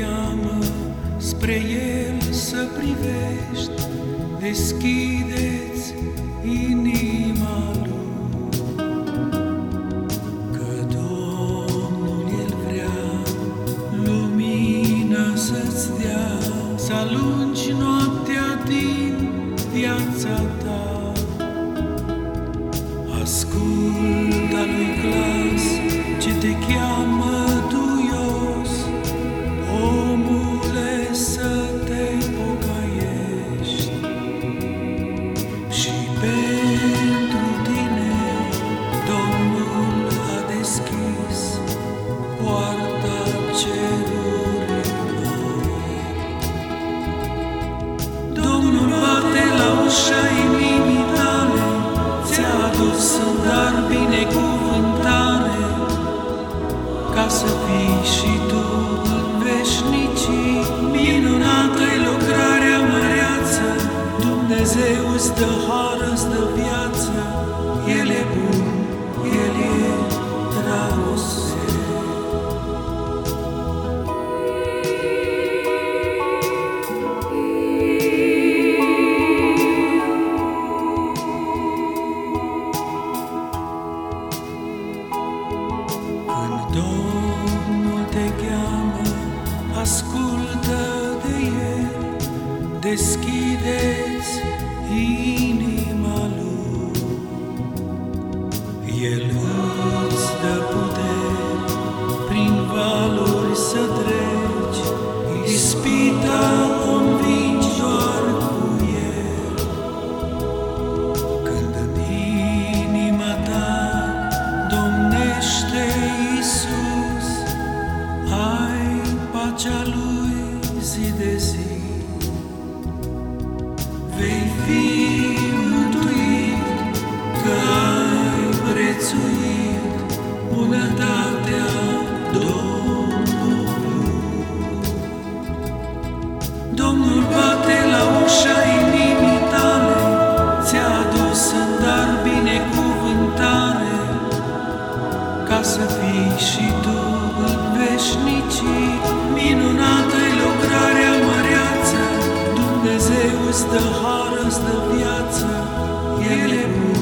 cheamă spre El să privești, deschideți inima Lui. Că Domnul El vrea lumină să-ți dea, să alungi noaptea din viața ta. Domnul bate la ușa inimii tale, ți-a adus în dar binecuvântare, ca să fii și tu în veșnicii. Minunată-i lucrarea măreață, Dumnezeu îți dă har, deschideți inima Lui. El îți dă putere prin valuri să treci, ispita o învingi doar cu El. Când în inima ta domnește Isus, ai pacea Lui zi de zi. Vei fi mântuit că ai prețuit bunătatea Domnului. Domnul bate la ușa inimii tale, ți-a adus în dar binecuvântare, ca să fii și tu în veșnicii. Minunată-i lucrarea Dumnezeu stă hară, stă viață, El e bun.